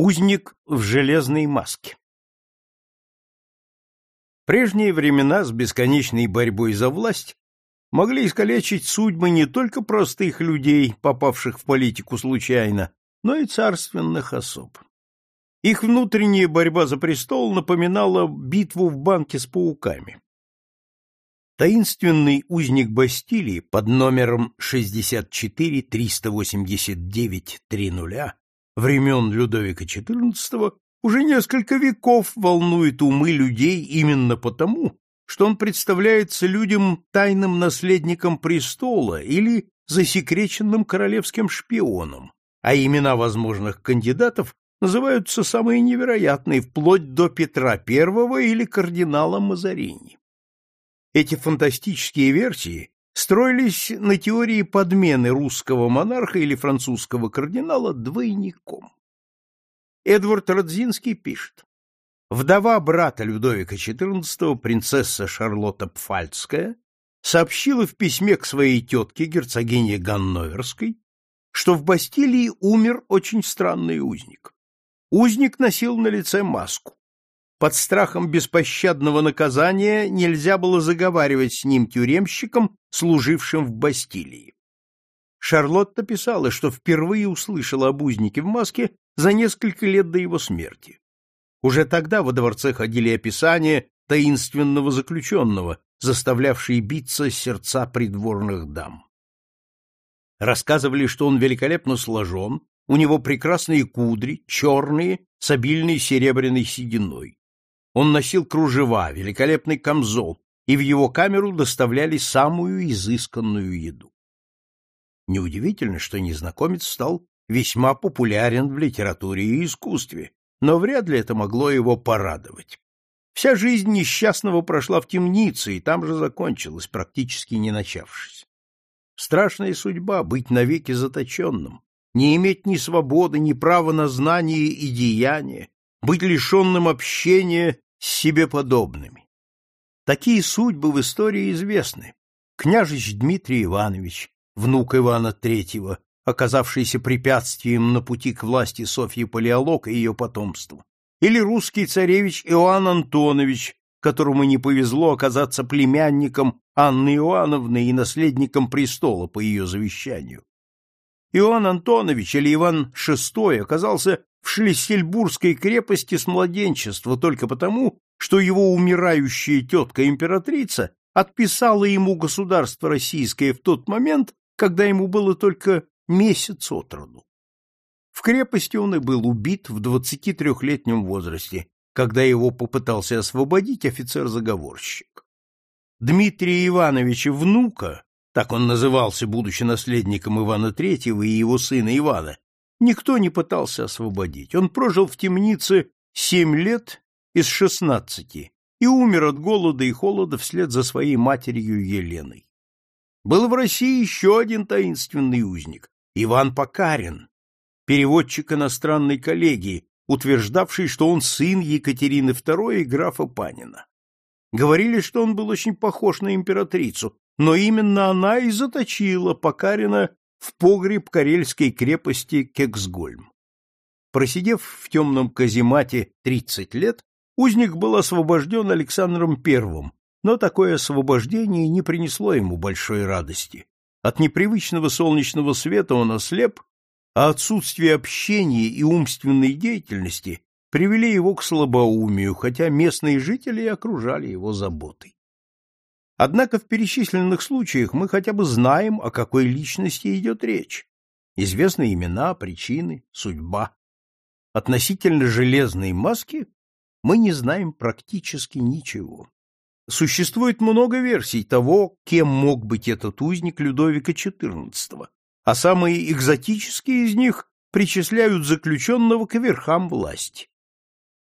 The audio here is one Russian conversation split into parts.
Узник в железной маске прежние времена с бесконечной борьбой за власть могли искалечить судьбы не только простых людей, попавших в политику случайно, но и царственных особ. Их внутренняя борьба за престол напоминала битву в банке с пауками. Таинственный узник Бастилии под номером 64-389-30 времен Людовика XIV уже несколько веков волнует умы людей именно потому, что он представляется людям тайным наследником престола или засекреченным королевским шпионом, а имена возможных кандидатов называются самые невероятные, вплоть до Петра I или кардинала Мазарини. Эти фантастические версии строились на теории подмены русского монарха или французского кардинала двойником. Эдвард Радзинский пишет. Вдова брата Людовика XIV, принцесса Шарлотта Пфальцкая, сообщила в письме к своей тетке, герцогине Ганноверской, что в Бастилии умер очень странный узник. Узник носил на лице маску. Под страхом беспощадного наказания нельзя было заговаривать с ним тюремщиком, служившим в Бастилии. Шарлотта писала, что впервые услышала об узнике в маске за несколько лет до его смерти. Уже тогда во дворце ходили описания таинственного заключенного, заставлявшие биться сердца придворных дам. Рассказывали, что он великолепно сложен, у него прекрасные кудри, черные, с обильной серебряной сединой. Он носил кружева, великолепный камзол, и в его камеру доставляли самую изысканную еду. Неудивительно, что незнакомец стал весьма популярен в литературе и искусстве, но вряд ли это могло его порадовать. Вся жизнь несчастного прошла в темнице и там же закончилась, практически не начавшись. Страшная судьба — быть навеки заточенным, не иметь ни свободы, ни права на знание и деяние, быть лишенным общения с себе подобными. Такие судьбы в истории известны. Княжич Дмитрий Иванович, внук Ивана III, оказавшийся препятствием на пути к власти Софьи Палеолог и ее потомству, или русский царевич Иоанн Антонович, которому не повезло оказаться племянником Анны Иоанновны и наследником престола по ее завещанию. Иоанн Антонович или Иван VI оказался в Шлиссельбургской крепости с младенчества только потому, что его умирающая тетка-императрица отписала ему государство российское в тот момент, когда ему было только месяц от роду. В крепости он и был убит в 23-летнем возрасте, когда его попытался освободить офицер-заговорщик. Дмитрия Ивановича внука так он назывался, будучи наследником Ивана III и его сына Ивана, никто не пытался освободить. Он прожил в темнице семь лет из шестнадцати и умер от голода и холода вслед за своей матерью Еленой. Был в России еще один таинственный узник — Иван Покарин, переводчик иностранной коллегии, утверждавший, что он сын Екатерины II и графа Панина. Говорили, что он был очень похож на императрицу, но именно она и заточила Покарина в погреб карельской крепости Кексгольм. Просидев в темном каземате 30 лет, узник был освобожден Александром I, но такое освобождение не принесло ему большой радости. От непривычного солнечного света он ослеп, а отсутствие общения и умственной деятельности привели его к слабоумию, хотя местные жители окружали его заботой. Однако в перечисленных случаях мы хотя бы знаем, о какой личности идет речь. Известны имена, причины, судьба. Относительно железной маски мы не знаем практически ничего. Существует много версий того, кем мог быть этот узник Людовика XIV, а самые экзотические из них причисляют заключенного к верхам власти.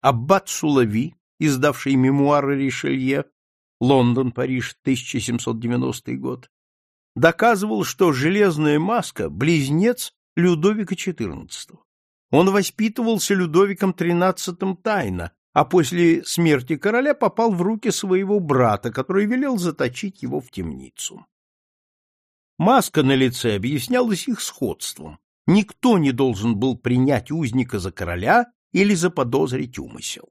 Аббат Сулави, издавший мемуары Ришелье, Лондон, Париж, 1790 год, доказывал, что железная маска — близнец Людовика XIV. Он воспитывался Людовиком XIII тайно, а после смерти короля попал в руки своего брата, который велел заточить его в темницу. Маска на лице объяснялась их сходством. Никто не должен был принять узника за короля или заподозрить умысел.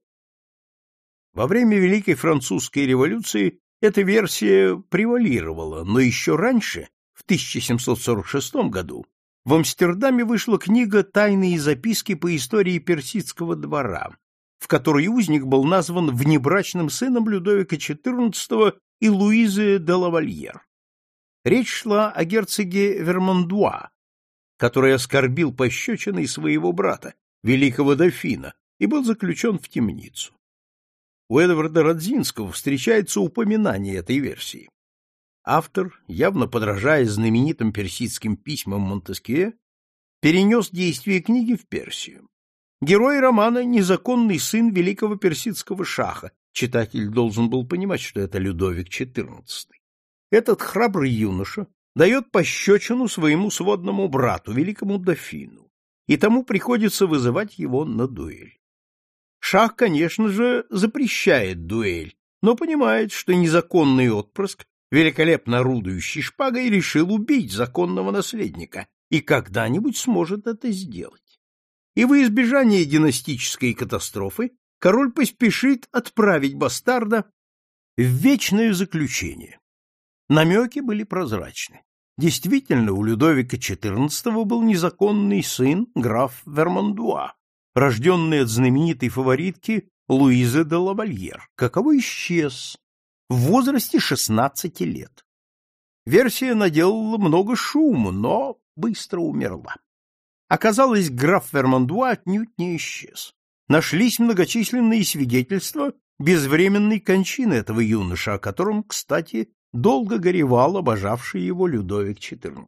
Во время Великой Французской революции эта версия превалировала, но еще раньше, в 1746 году, в Амстердаме вышла книга «Тайные записки по истории персидского двора», в которой узник был назван внебрачным сыном Людовика XIV и Луизы де Лавальер. Речь шла о герцоге Вермандуа, который оскорбил пощечиной своего брата, великого дофина, и был заключен в темницу. У Эдварда Радзинского встречается упоминание этой версии. Автор, явно подражая знаменитым персидским письмам Монтескье, перенес действие книги в Персию. Герой романа — незаконный сын великого персидского шаха. Читатель должен был понимать, что это Людовик XIV. Этот храбрый юноша дает пощечину своему сводному брату, великому дофину, и тому приходится вызывать его на дуэль. Шах, конечно же, запрещает дуэль, но понимает, что незаконный отпрыск, великолепно орудующий шпагой, решил убить законного наследника и когда-нибудь сможет это сделать. И во избежание династической катастрофы король поспешит отправить бастарда в вечное заключение. Намеки были прозрачны. Действительно, у Людовика XIV был незаконный сын, граф Вермандуа, рожденный от знаменитой фаворитки Луизы де Лавальер, каковой исчез в возрасте 16 лет. Версия наделала много шума, но быстро умерла. Оказалось, граф Вермандуа отнюдь не исчез. Нашлись многочисленные свидетельства безвременной кончины этого юноша, о котором, кстати, долго горевал обожавший его Людовик XIV.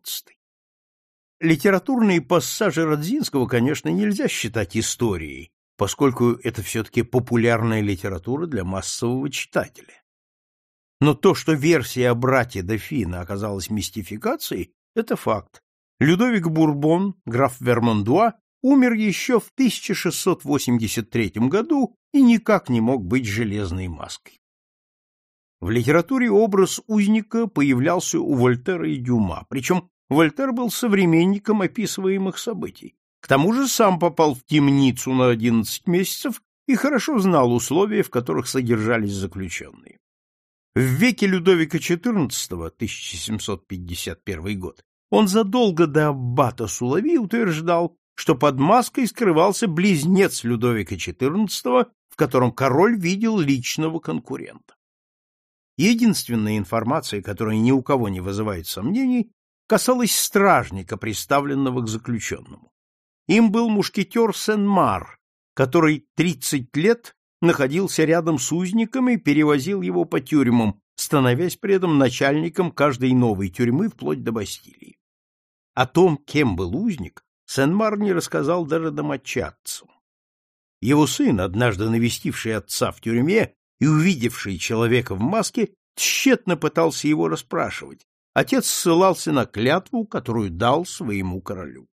Литературные пассажи Родзинского, конечно, нельзя считать историей, поскольку это все-таки популярная литература для массового читателя. Но то, что версия о брате дофина оказалась мистификацией, это факт. Людовик Бурбон, граф Вермандуа, умер еще в 1683 году и никак не мог быть железной маской. В литературе образ узника появлялся у Вольтера и Дюма, причем Вольтер был современником описываемых событий. К тому же сам попал в темницу на 11 месяцев и хорошо знал условия, в которых содержались заключенные. В веке Людовика XIV, 1751 год, он задолго до аббата Сулави утверждал, что под маской скрывался близнец Людовика XIV, в котором король видел личного конкурента. Единственная информация, которая ни у кого не вызывает сомнений, касалась стражника, приставленного к заключенному. Им был мушкетер Сен-Мар, который 30 лет находился рядом с узником и перевозил его по тюрьмам, становясь при этом начальником каждой новой тюрьмы вплоть до Бастилии. О том, кем был узник, Сен-Мар не рассказал даже домочадцам. Его сын, однажды навестивший отца в тюрьме, и, увидевший человека в маске, тщетно пытался его расспрашивать. Отец ссылался на клятву, которую дал своему королю.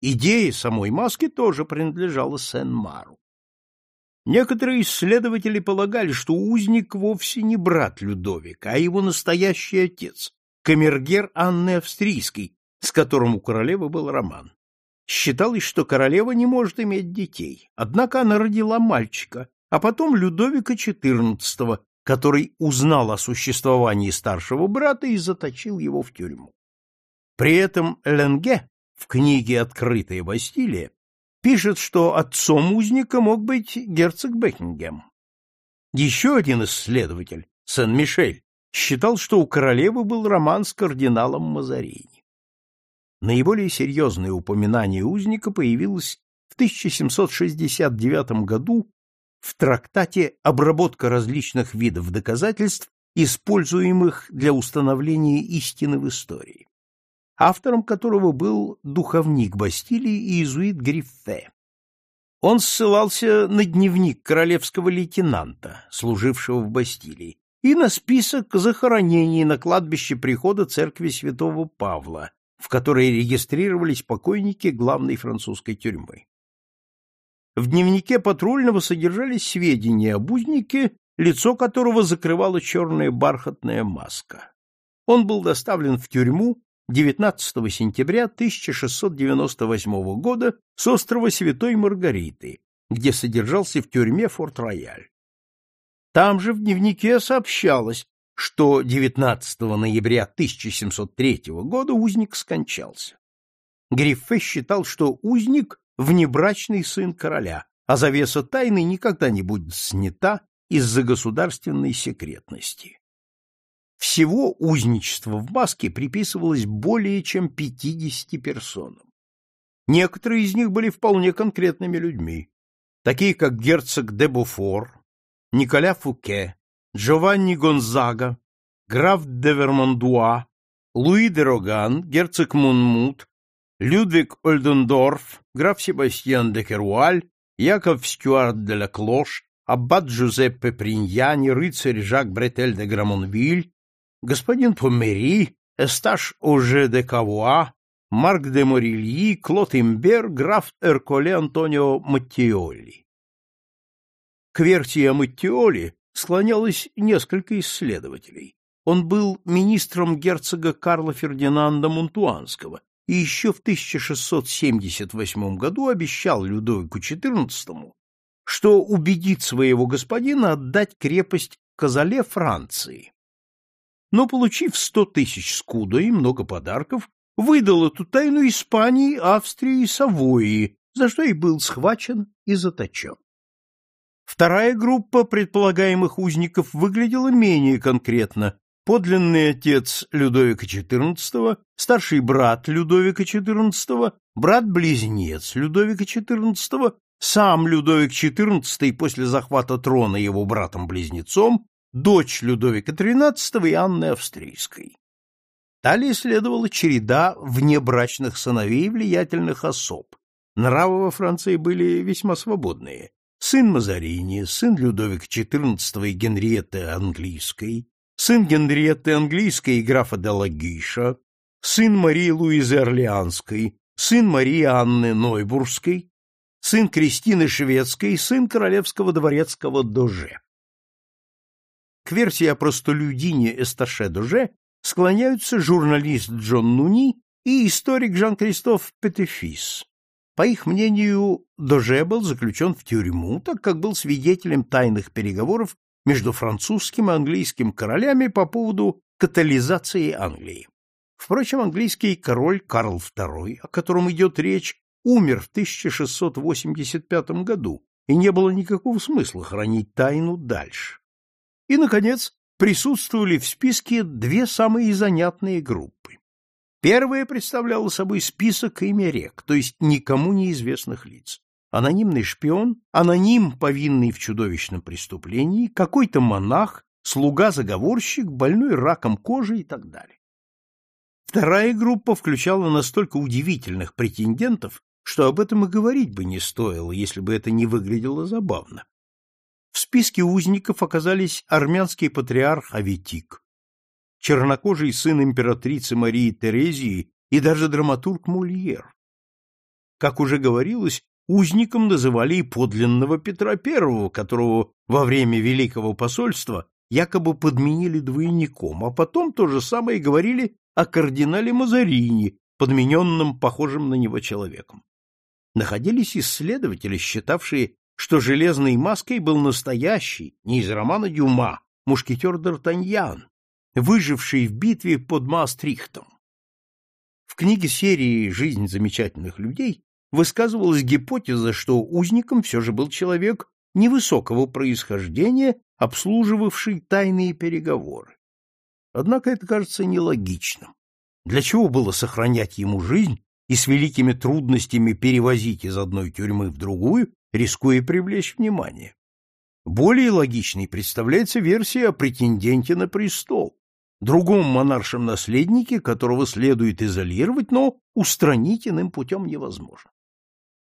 Идея самой маски тоже принадлежала Сен-Мару. Некоторые исследователи полагали, что узник вовсе не брат Людовика, а его настоящий отец, камергер Анны Австрийской, с которым у королевы был роман. Считалось, что королева не может иметь детей, однако она родила мальчика, а потом Людовика XIV, который узнал о существовании старшего брата и заточил его в тюрьму. При этом Ленге в книге «Открытая Бастилия» пишет, что отцом узника мог быть герцог Бекингем. Еще один исследователь, Сен-Мишель, считал, что у королевы был роман с кардиналом Мазарини. Наиболее серьезное упоминание узника появилось в 1769 году в трактате «Обработка различных видов доказательств, используемых для установления истины в истории», автором которого был духовник Бастилии и иезуит Гриффе. Он ссылался на дневник королевского лейтенанта, служившего в Бастилии, и на список захоронений на кладбище прихода церкви святого Павла, в которой регистрировались покойники главной французской тюрьмы. В дневнике патрульного содержались сведения об узнике, лицо которого закрывала черная бархатная маска. Он был доставлен в тюрьму 19 сентября 1698 года с острова Святой Маргариты где содержался в тюрьме Форт-Рояль. Там же в дневнике сообщалось, что 19 ноября 1703 года узник скончался. Гриффе считал, что узник — внебрачный сын короля, а завеса тайны никогда не будет снята из-за государственной секретности. Всего узничество в маске приписывалось более чем 50 персонам. Некоторые из них были вполне конкретными людьми, такие как герцог де Буфор, Николя Фуке, Джованни Гонзага, граф де Вермандуа, Луи де Роган, герцог Мунмут, Людвиг Ольдендорф, граф Себастьян де Керуаль, Яков Стюарт де ла Клош, аббат Джузеппе Приньяни, рыцарь Жак Бретель де Грамонвиль, господин Помери, Эсташ Оже де Кавуа, Марк де Морильи, Клод Имбер, граф Эрколе Антонио Маттиоли. К версии Маттиоли склонялось несколько исследователей. Он был министром герцога Карла Фердинанда Монтуанского и еще в 1678 году обещал Людовику XIV, что убедит своего господина отдать крепость Казале Франции. Но, получив сто тысяч скуда и много подарков, выдал эту тайну Испании, Австрии и Савойи, за что и был схвачен и заточен. Вторая группа предполагаемых узников выглядела менее конкретно. Подлинный отец Людовика XIV, старший брат Людовика XIV, брат-близнец Людовика XIV, сам Людовик XIV после захвата трона его братом-близнецом, дочь Людовика XIII и Анны Австрийской. Далее следовала череда внебрачных сыновей влиятельных особ. Нравы во Франции были весьма свободные. Сын Мазарини, сын Людовика XIV и Генриетты Английской, сын Генриетты Английской и графа де Лагиша, сын Марии Луизы Орлеанской, сын Марии Анны Нойбургской, сын Кристины Шведской, сын королевского дворецкого Доже. К версии о простолюдине Эсташе Доже склоняются журналист Джон Нуни и историк Жан-Кристоф Петефис. По их мнению, Доже был заключен в тюрьму, так как был свидетелем тайных переговоров между французским и английским королями по поводу катализации Англии. Впрочем, английский король Карл II, о котором идет речь, умер в 1685 году, и не было никакого смысла хранить тайну дальше. И, наконец, присутствовали в списке две самые занятные группы. Первая представляла собой список имя рек, то есть никому неизвестных лиц. Анонимный шпион, аноним, повинный в чудовищном преступлении, какой-то монах, слуга-заговорщик, больной раком кожи и так далее. Вторая группа включала настолько удивительных претендентов, что об этом и говорить бы не стоило, если бы это не выглядело забавно. В списке узников оказались армянский патриарх Аветик, чернокожий сын императрицы Марии Терезии и даже драматург Мольер. Как уже говорилось, узником называли и подлинного Петра I, которого во время Великого посольства якобы подменили двойником, а потом то же самое говорили о кардинале Мазарини, подмененном похожим на него человеком. Находились исследователи, считавшие, что железной маской был настоящий, не из романа Дюма, мушкетер Д'Артаньян, выживший в битве под Маастрихтом. В книге серии «Жизнь замечательных людей» высказывалась гипотеза, что узником все же был человек невысокого происхождения, обслуживавший тайные переговоры. Однако это кажется нелогичным. Для чего было сохранять ему жизнь и с великими трудностями перевозить из одной тюрьмы в другую, рискуя привлечь внимание? Более логичной представляется версия о претенденте на престол, другом монаршем наследнике, которого следует изолировать, но устранить иным путем невозможно.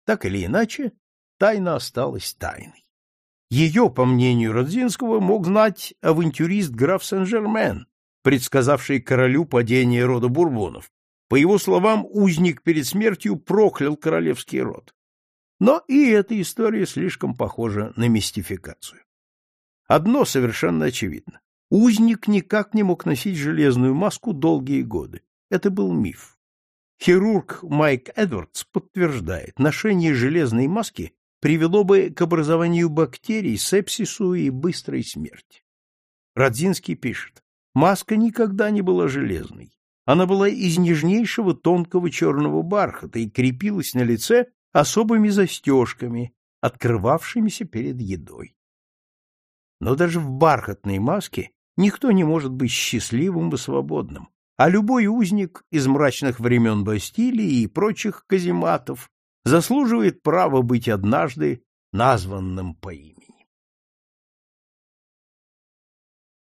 Так или иначе, тайна осталась тайной. Ее, по мнению Родзинского, мог знать авантюрист граф Сен-Жермен, предсказавший королю падение рода Бурбонов. По его словам, узник перед смертью проклял королевский род. Но и эта история слишком похожа на мистификацию. Одно совершенно очевидно. Узник никак не мог носить железную маску долгие годы. Это был миф. Хирург Майк Эдвардс подтверждает, ношение железной маски привело бы к образованию бактерий, сепсису и быстрой смерти. Радзинский пишет, маска никогда не была железной. Она была из нежнейшего тонкого черного бархата и крепилась на лице особыми застежками, открывавшимися перед едой. Но даже в бархатной маске никто не может быть счастливым и свободным, а любой узник из мрачных времен Бастилии и прочих казематов заслуживает права быть однажды названным по имени.